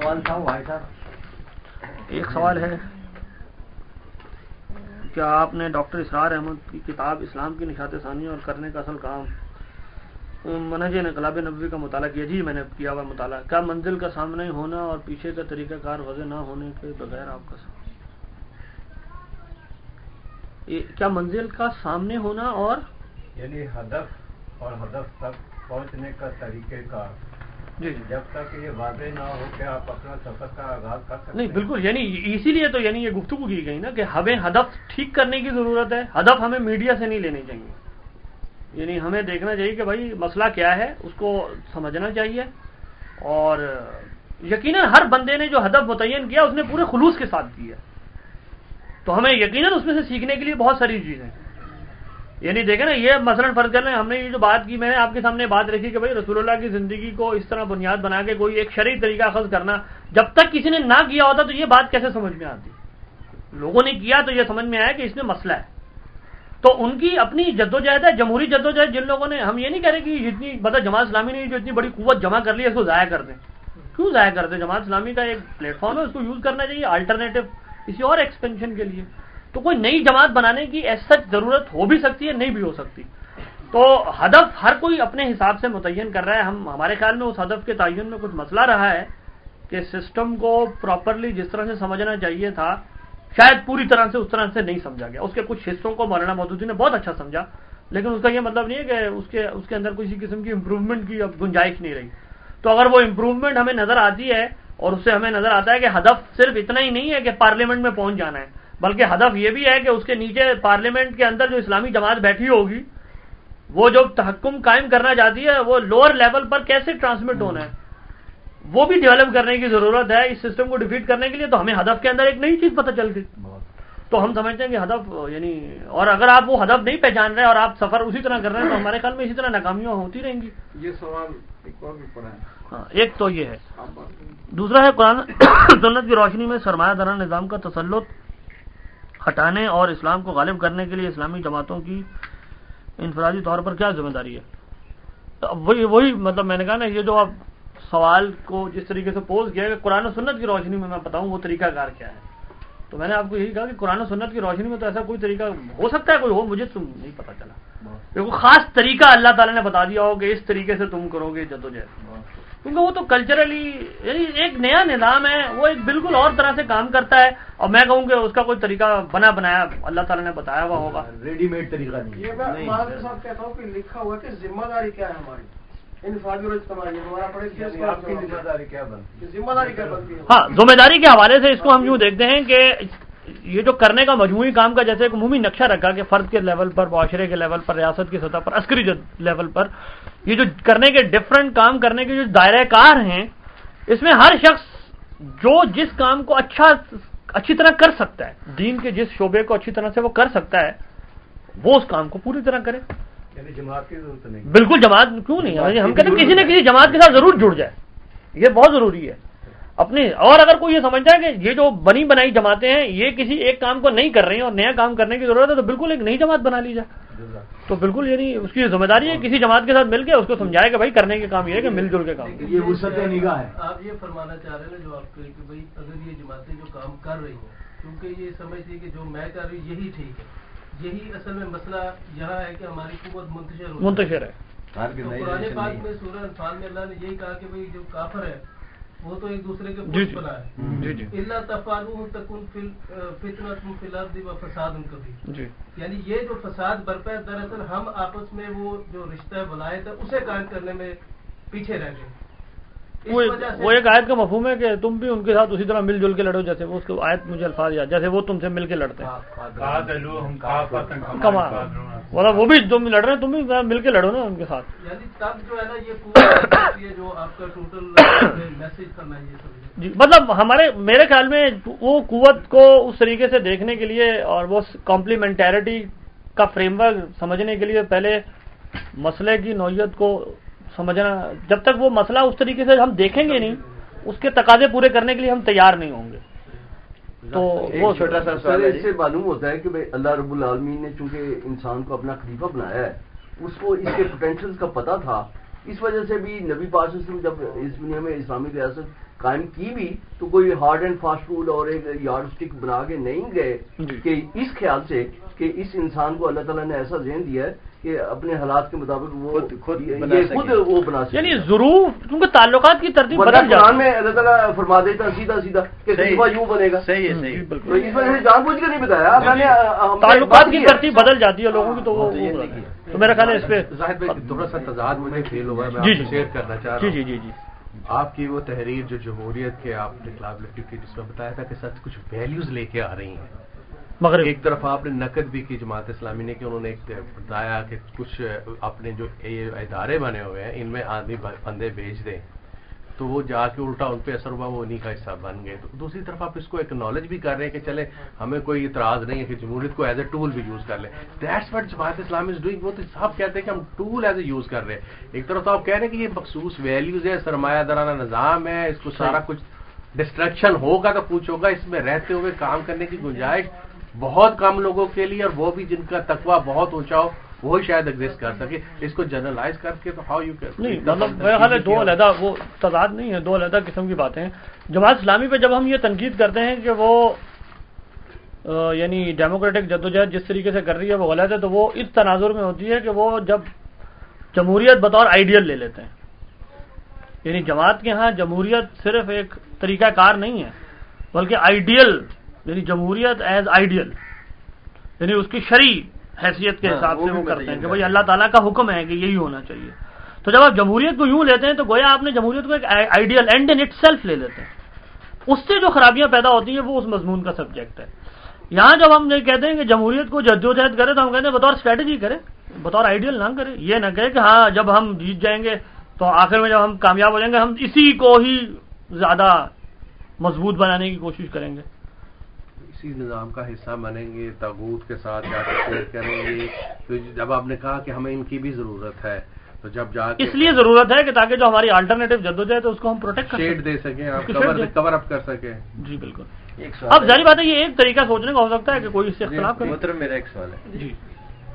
سوال تھا، وہ صاحب۔ ایک سوال ہے۔ کیا آپ نے ڈاکٹر اسرار احمد کی کتاب اسلام کی نشات ثانی اور کرنے کا اصل کام؟ منہج انقلاب نبوی کا مطالعہ کیا؟ جی میں نے کیا ہوا مطالعہ۔ کیا منزل کا سامنے ہونا اور پیچھے کا طریقہ کار وضع نہ ہونے کے بغیر آپ کا کیا منزل کا سامنے ہونا اور یعنی ہدف اور ہدف تک پہنچنے کا طریقہ کار۔ جی جی۔ جب تک یہ واضح نہ ہو کہ آپ اپنا سفر کا آغاز کر سکتے نہیں بالکل یعنی اسی لیے تو یعنی یہ گفتگو کی گئی نا کہ ہمیں ہدف ٹھیک کرنے کی ضرورت ہے ہدف ہمیں میڈیا سے نہیں لینے چاہیے۔ یعنی ہمیں دیکھنا چاہیے کہ بھائی مسئلہ کیا ہے اس کو سمجھنا چاہیے۔ اور یقیناً ہر بندے نے جو ہدف متعین کیا اس نے پورے خلوص کے ساتھ کیا۔ تو ہمیں یقیناً اس میں سے سیکھنے کے لیے بہت ساری چیزیں یعنی دیکھیں نا، یہ مثلاً فرض کر لیں، ہم نے یہ جو بات کی، میں نے آپ کے سامنے بات رکھی کہ بھائی رسول اللہ کی زندگی کو اس طرح بنیاد بنا کے کوئی ایک شرعی طریقہ خز کرنا، جب تک کسی نے نہ کیا ہوتا تو یہ بات کیسے سمجھ میں آتی؟ لوگوں نے کیا تو یہ سمجھ میں آیا کہ اس میں مسئلہ ہے۔ تو ان کی اپنی جدوجہد ہے، جمہوری جدوجہد، جن لوگوں نے، ہم یہ نہیں کہہ رہے کہ جتنی مطلب جماعت اسلامی نے جو اتنی بڑی قوت جمع کر لی ہے اس کو ضائع کر دیں۔ کیوں ضائع کر دیں؟ جماعت اسلامی کا ایک پلیٹ فارم ہے، اس کو یوز کرنا چاہیے آلٹرنیٹو کسی اور ایکسپینشن کے لیے۔ تو کوئی نئی جماعت بنانے کی ایسا ضرورت ہو بھی سکتی ہے، نہیں بھی ہو سکتی۔ تو ہدف ہر کوئی اپنے حساب سے متعین کر رہا ہے۔ ہم، ہمارے خیال میں اس ہدف کے تعین میں کچھ مسئلہ رہا ہے کہ سسٹم کو پراپرلی جس طرح سے سمجھنا چاہیے تھا، شاید پوری طرح سے اس طرح سے نہیں سمجھا گیا۔ اس کے کچھ حصوں کو مولانا مودودی نے بہت اچھا سمجھا، لیکن اس کا یہ مطلب نہیں ہے کہ اس کے اس کے اندر کسی قسم کی امپروومنٹ کی اب گنجائش نہیں رہی۔ تو اگر وہ امپروومنٹ ہمیں نظر آتی ہے اور اس سے ہمیں نظر آتا ہے کہ ہدف صرف اتنا ہی نہیں ہے کہ پارلیمنٹ میں پہنچ جانا ہے بلکہ ہدف یہ بھی ہے کہ اس کے نیچے پارلیمنٹ کے اندر جو اسلامی جماعت بیٹھی ہوگی وہ جو تحکم قائم کرنا چاہتی ہے وہ لوور لیول پر کیسے ٹرانسمٹ ہونا ہے؟ وہ بھی ڈیولپ کرنے کی ضرورت ہے اس سسٹم کو ڈیفیٹ کرنے کے لیے تو ہمیں ہدف کے اندر ایک نئی چیز پتہ چل گئی تو ہم سمجھتے ہیں کہ ہدف یعنی اور اگر آپ وہ ہدف نہیں پہچان رہے اور آپ سفر اسی طرح کر رہے ہیں تو ہمارے خیال میں اسی طرح ناکامیاں ہوتی رہیں گی۔ یہ سوال ایک اور بھی پڑا ہے۔ ہاں ایک تو یہ ہے۔ دوسرا ہے قرآن سنت کی روشنی میں سرمایہ دارہ نظام کا تسلط۔ ہٹانے اور اسلام کو غالب کرنے کے لیے اسلامی جماعتوں کی انفرادی طور پر کیا ذمہ داری ہے؟ وہی وہی مطلب میں نے کہا نا یہ جو آپ سوال کو جس طریقے سے پوز کیا کہ قرآن و سنت کی روشنی میں میں بتاؤں وہ طریقہ کار کیا ہے؟ تو میں نے آپ کو یہی کہا کہ قرآن و سنت کی روشنی میں تو ایسا کوئی طریقہ ہو سکتا ہے کوئی ہو مجھے تم نہیں پتا چلا۔ کوئی خاص طریقہ اللہ تعالیٰ نے بتا دیا ہو کہ اس طریقے سے تم کرو گے جدوجہد کیونکہ وہ تو کلچرلی یعنی ایک نیا نظام ہے وہ ایک بالکل اور طرح سے کام کرتا ہے۔ اور میں کہوں کہ اس کا کوئی طریقہ بنا بنایا اللہ تعالیٰ نے بتایا ہوا ہوگا۔ ریڈی میڈ طریقہ نہیں کہتا ہوں کہ لکھا ہوا کہ ذمہ داری کیا ہے ہماری؟ ہاں ذمہ داری کے حوالے سے اس کو ہم یوں دیکھتے ہیں کہ یہ جو کرنے کا مجموعی کام کا جیسے ایک عمومی نقشہ رکھا کہ فرد کے لیول پر معاشرے کے لیول پر ریاست کی سطح پر عسکری لیول پر یہ جو کرنے کے ڈفرنٹ کام کرنے کے جو دائرہ کار ہیں اس میں ہر شخص جو جس کام کو اچھا اچھی طرح کر سکتا ہے دین کے جس شعبے کو اچھی طرح سے وہ کر سکتا ہے وہ اس کام کو پوری طرح کرے۔ یعنی جماعت کی ضرورت نہیں۔ بالکل جماعت کیوں نہیں؟ ہم کہتے ہیں کسی نہ کسی جماعت کے ساتھ ضرور جڑ جائے۔ یہ بہت ضروری ہے۔ اپنی اور اگر کوئی یہ سمجھتا ہے کہ یہ جو بنی بنائی جماعتیں ہیں یہ کسی ایک کام کو نہیں کر رہی ہیں اور نیا کام کرنے کی ضرورت ہے تو بالکل ایک نئی جماعت بنا لی جائے تو بالکل یعنی اس کی ذمہ داری ہے کسی جماعت کے ساتھ مل کے اس کو سمجھائے کہ بھائی کرنے کے کام یہ ہے کہ مل جل کے کام۔ یہ وسط نگاہ ہے آپ یہ فرمانا چاہ رہے ہیں جو آپ کہ بھائی اگر یہ جماعتیں جو کام کر رہی ہیں کیونکہ یہ سمجھتی کہ جو میں کر رہی یہی ٹھیک ہے۔ یہی اصل میں مسئلہ یہاں ہے کہ ہماری قوت منتشر منتشر ہے۔ پرانے پاک میں سورہ انفال میں اللہ نے یہی کہا کہ بھائی جو کافر ہے وہ تو ایک دوسرے کے جی پوچھ ہے جی جی۔ اللہ تفالو تکن تم فلاد و فساد ان کبھی یعنی یہ جو فساد برپا ہے دراصل ہم آپس میں وہ جو رشتہ بلائے تھے اسے قائم کرنے میں پیچھے رہ گئے۔ وہ ایک آیت کا مفہوم ہے کہ تم بھی ان کے ساتھ اسی طرح مل جل کے لڑو جیسے وہ اس کو آیت مجھے الفاظ یاد جیسے وہ تم سے مل کے لڑتے ہیں۔ کما مطلب وہ بھی تم لڑ رہے ہیں تم بھی مل کے لڑو نا ان کے ساتھ۔ یعنی تب جو ہے نا یہ پورا جو آپ کا ٹوٹل میسج تھا میں یہ سمجھ جی مطلب ہمارے میرے خیال میں وہ قوت کو اس طریقے سے دیکھنے کے لیے اور وہ کمپلیمنٹیرٹی کا فریم ورک سمجھنے کے لیے پہلے مسئلے کی نوعیت کو سمجھنا جب تک وہ مسئلہ اس طریقے سے ہم دیکھیں گے نہیں اس کے تقاضے پورے کرنے کے لیے ہم تیار نہیں ہوں گے۔ تو وہ چھوٹا سا سوال اس سے معلوم ہوتا ہے کہ بھائی اللہ رب العالمین نے چونکہ انسان کو اپنا خلیفہ بنایا ہے اس کو اس کے پوٹینشیل کا پتا تھا۔ اس وجہ سے بھی نبی پاک صلی اللہ علیہ وسلم جب اس دنیا میں اسلامی ریاست قائم کی بھی تو کوئی ہارڈ اینڈ فاسٹ رول اور ایک یارڈ اسٹک بنا کے نہیں گئے جی۔ کہ اس خیال سے کہ اس انسان کو اللہ تعالیٰ نے ایسا ذہن دیا ہے کہ اپنے حالات کے مطابق وہ خود- خود یہ بنا خود سکے۔ وہ بنا سکے یعنی ضرور کیونکہ تعلقات کی ترتیب بدل جاتی میں اللہ تعالیٰ فرما دیتا سیدھا سیدھا کہ صحیح۔ یوں بنے گا صحیح ہے جی، صحیح بالکل۔ تو اس وجہ سے جان بوجھ کے نہیں بتایا میں نے تعلقات کی ہے۔ ترتیب بدل جاتی ہے لوگوں کی تو وہ تو کیا۔ تو میرا خیال ہے اس پہ زاہد بھائی تھوڑا سا تضاد مجھے فیل ہوا ہے میں جی آپ جی سے شیئر کرنا چاہ رہا جی ہوں جی جی جی آپ کی وہ تحریر جو جمہوریت کے آپ نے خلاف لکھی تھی جس میں بتایا تھا کہ سچ کچھ ویلیوز لے کے آ رہی ہیں مغرب۔ ایک طرف آپ نے نقد بھی کی جماعت اسلامی نے کہ انہوں نے ایک بتایا کہ کچھ اپنے جو ادارے بنے ہوئے ہیں ان میں آدمی بندے بھیج دیں۔ تو وہ جا کے الٹا ان پہ اثر ہوا وہ انہیں کا حصہ بن گئے۔ تو دوسری طرف آپ اس کو ایکنالج بھی کر رہے ہیں کہ چلے ہمیں کوئی اعتراض نہیں ہے کہ جمہوریت کو ایز اے ٹول بھی یوز کر لیں۔ That's what Jamaat Islami is doing وہ تو صاحب کہتے ہیں کہ ہم ٹول ایز اے یوز کر رہے ہیں۔ ایک طرف تو آپ کہہ رہے ہیں کہ یہ مخصوص ویلیوز ہے سرمایہ دارانہ نظام ہے اس کو سارا کچھ ڈسٹریکشن ہوگا تو کچھ ہوگا اس میں رہتے ہوئے کام کرنے کی گنجائش بہت کم لوگوں کے لیے اور وہ بھی جن کا تقوی بہت اونچا ہو وہی شاید ایگزسٹ کر سکے۔ اس کو جنرلائز کر کے تو ہاؤ یو نہیں مطلب میرا خیال ہے دو علیحدہ وہ تضاد نہیں ہے دو علیحدہ قسم کی باتیں ہیں۔ جماعت اسلامی پہ جب ہم یہ تنقید کرتے ہیں کہ وہ یعنی ڈیموکریٹک جدوجہد جس طریقے سے کر رہی ہے وہ غلط ہے تو وہ اس تناظر میں ہوتی ہے کہ وہ جب جمہوریت بطور آئیڈیل لے لیتے ہیں۔ یعنی جماعت کے ہاں جمہوریت صرف ایک طریقہ کار نہیں ہے بلکہ آئیڈیل یعنی جمہوریت ایز آئیڈیل یعنی اس کی شرعی حیثیت کے ہاں، حساب سے وہ کرتے ہیں کہ بھائی۔ اللہ تعالیٰ کا حکم ہے کہ یہی ہونا چاہیے۔ تو جب آپ جمہوریت کو یوں لیتے ہیں تو گویا آپ نے جمہوریت کو ایک ideal and in itself لے لیتے ہیں۔ اس سے جو خرابیاں پیدا ہوتی ہیں وہ اس مضمون کا سبجیکٹ ہے۔ یہاں جب ہم یہ کہتے ہیں کہ جمہوریت کو جدوجہد کرے تو ہم کہتے ہیں بطور اسٹریٹجی کرے بطور آئیڈیل نہ کرے۔ یہ نہ کہے کہ ہاں جب ہم جیت جائیں گے تو آخر میں جب ہم کامیاب ہو جائیں گے ہم اسی کو ہی زیادہ مضبوط بنانے کی کوشش کریں گے۔ اسی نظام کا حصہ بنیں گے تاغوت کے ساتھ جا کے شیئر کریں گے۔ تو جب آپ نے کہا کہ ہمیں ان کی بھی ضرورت ہے تو جب جا کے اس لیے ضرورت ہے کہ تاکہ جو ہماری آلٹرنیٹو جدوجہد ہے اس کو ہم پروٹیکٹ کر شیڈ سکیں۔ دے سکیں آپ کور اپ کر سکیں۔ جی بالکل۔ ایک سوال اب ظاہر بات ہے یہ ایک طریقہ سوچنے کا ہو سکتا ہے کہ کوئی اس سے اختلاف کرے۔ محترم میرا ایک سوال ہے۔ جی۔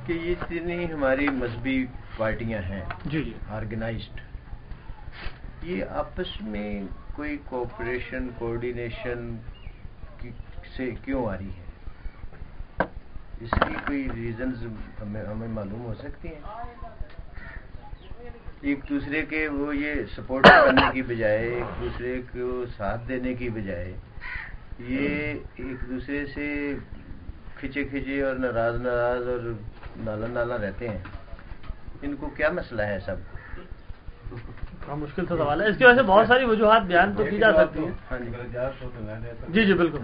کہ یہ جتنی ہماری مذہبی پارٹیاں ہیں جی جی۔ آرگنائزڈ یہ آپس میں کوئی کوپریشن کوآرڈینیشن سے کیوں آ رہی ہے؟ اس کی کوئی ریزنز ہمیں ہمیں معلوم ہو سکتی ہیں؟ ایک دوسرے کے وہ یہ سپورٹ کرنے کی بجائے ایک دوسرے کو ساتھ دینے کی بجائے یہ ایک دوسرے سے کھچے کھچے اور ناراض ناراض اور نالا نالا رہتے ہیں۔ ان کو کیا مسئلہ ہے سب؟ بڑا مشکل سے سوال ہے۔ اس کی وجہ سے بہت ساری وجوہات بیان تو کی جا سکتی ہیں۔ ہاں جی۔ جی جی بالکل۔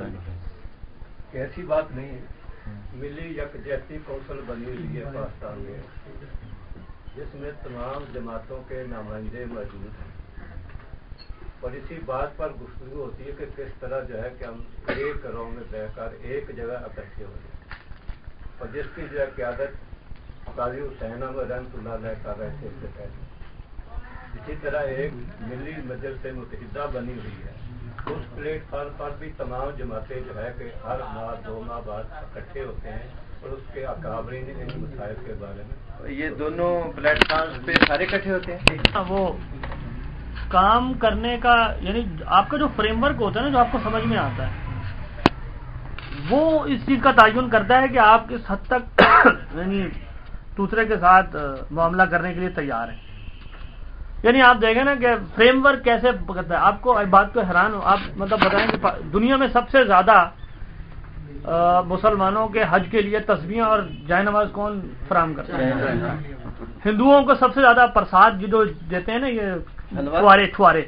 ایسی بات نہیں ہے۔ ملی یکجہتی کونسل بنی ہوئی ہے پاکستان میں۔ جس میں تمام جماعتوں کے نمائندے موجود ہیں۔ اور اسی بات پر گفتگو ہوتی ہے کہ کس طرح جو ہے کہ ہم ایک رو میں بہ کر ایک جگہ اکٹھے ہو جائیں۔ اور جس کی جو ہے قیادت قاضی حسین احمد رحمۃ اللہ علیہ کر رہے تھے اس سے پہلے اسی طرح ایک ملی مجلس متحدہ بنی ہوئی ہے۔ اس پلیٹ فارم پر بھی تمام جماعتیں جو ہے کہ ہر ماہ دو ماہ بعد اکٹھے ہوتے ہیں اور اس کے اکابرین ان مسائل کے بارے میں۔ یہ دونوں پلیٹ فارم پہ سارے اکٹھے ہوتے ہیں؟ وہ کام کرنے کا یعنی آپ کا جو فریم ورک ہوتا ہے نا جو آپ کو سمجھ میں آتا ہے وہ اس چیز کا تعین کرتا ہے کہ آپ کس حد تک یعنی دوسرے کے ساتھ معاملہ کرنے کے لیے تیار ہیں۔ یعنی آپ دیکھیں نا کہ فریم ورک کیسے کرتا ہے؟ آپ کو بات کو حیران ہو آپ مطلب بتائیں کہ دنیا میں سب سے زیادہ مسلمانوں کے حج کے لیے تصویریں اور جائے نماز کون فراہم کرتا ہے؟ ہندوؤں کو سب سے زیادہ پرساد جو دیتے ہیں نا یہ چھوارے چھوارے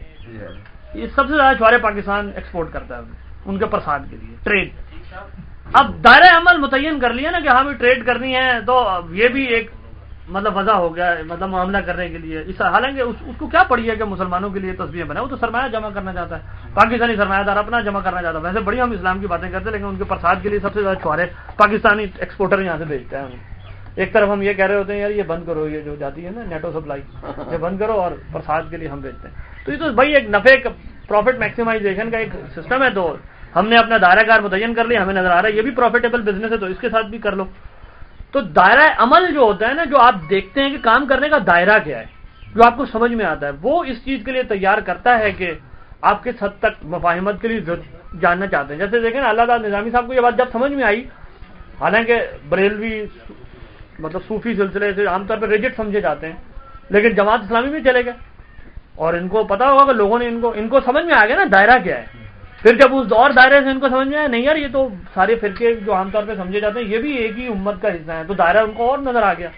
یہ سب سے زیادہ چھوارے پاکستان ایکسپورٹ کرتا ہے ان کے پرساد کے لیے ٹریڈ اب دائرہ عمل متعین کر لیا نا کہ ہمیں ٹریڈ کرنی ہے تو یہ بھی ایک مطلب وضع ہو گیا ہے مطلب معاملہ کرنے کے لیے۔ اس حالانکہ اس, اس کو کیا پڑی ہے کہ مسلمانوں کے لیے تصویریں بنائے؟ وہ تو سرمایہ جمع کرنا چاہتا ہے۔ پاکستانی سرمایہ دار اپنا جمع کرنا چاہتا ہے۔ ویسے بڑی ہم اسلام کی باتیں کرتے ہیں لیکن ان کے پرساد کے لیے سب سے زیادہ چھوارے پاکستانی ایکسپورٹر یہاں سے بھیجتے ہیں۔ ایک طرف ہم یہ کہہ رہے ہوتے ہیں یار یہ بند کرو یہ جو جاتی ہے نا نیٹو سپلائی یہ بند کرو اور پرساد کے لیے ہم بھیجتے ہیں۔ تو یہ تو بھائی ایک نفے پروفٹ میکسیمائزیشن کا ایک سسٹم ہے تو ہم نے اپنا دائرہ کار متعین کر لیا ہمیں نظر آ رہا ہے یہ بھی پروفیٹیبل بزنس ہے تو اس کے ساتھ بھی کر لو۔ تو دائرہ عمل جو ہوتا ہے نا، جو آپ دیکھتے ہیں کہ کام کرنے کا دائرہ کیا ہے، جو آپ کو سمجھ میں آتا ہے، وہ اس چیز کے لیے تیار کرتا ہے کہ آپ کس حد تک مفاہمت کے لیے جاننا چاہتے ہیں۔ جیسے دیکھیں نا، اللہ تعالیٰ نظامی صاحب کو یہ بات جب سمجھ میں آئی، حالانکہ بریلوی مطلب صوفی سلسلے سے عام طور پہ ریجٹ سمجھے جاتے ہیں، لیکن جماعت اسلامی میں چلے گئے۔ اور ان کو پتا ہوگا کہ لوگوں نے ان کو ان کو سمجھ میں آ گیا نا دائرہ کیا ہے۔ پھر جب اس اور دائرے سے ان کو سمجھ میں آیا نہیں یار یہ تو سارے فرقے جو عام طور پہ سمجھے جاتے ہیں یہ بھی ایک ہی امت کا حصہ ہے تو دائرہ ان کو اور نظر آ گیا۔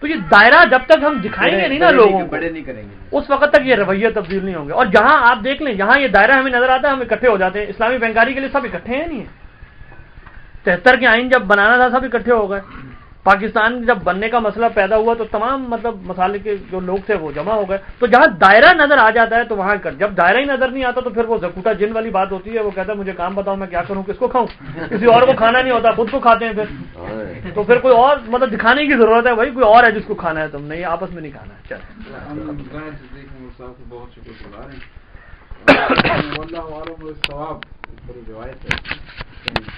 تو یہ دائرہ جب تک ہم دکھائیں گے نہیں نا لوگوں کو بڑے نہیں کریں گے۔ اس وقت تک یہ رویہ تبدیل نہیں ہوں گے۔ اور جہاں آپ دیکھ لیں جہاں یہ دائرہ ہمیں نظر آتا ہے ہم اکٹھے ہو جاتے ہیں۔ اسلامی بینکاری کے لیے سب اکٹھے ہیں نہیں؟ تہتر کے آئین جب بنانا تھا سب اکٹھے ہو گئے۔ پاکستان جب بننے کا مسئلہ پیدا ہوا تو تمام مطلب مسالے کے جو لوگ تھے وہ جمع ہو گئے۔ تو جہاں دائرہ نظر آ جاتا ہے تو وہاں کر۔ جب دائرہ ہی نظر نہیں آتا تو پھر وہ زکوٹا جن والی بات ہوتی ہے، وہ کہتا ہے، مجھے کام بتاؤ، میں کیا کروں، کس کو کھاؤں؟ کسی اور کو کھانا نہیں ہوتا، خود کو کھاتے ہیں پھر۔ تو پھر کوئی اور مطلب دکھانے کی ضرورت ہے، بھائی، کوئی اور ہے جس کو کھانا ہے تم، نہیں، آپس میں نہیں کھانا ہے۔ بہت شکریہ ہے۔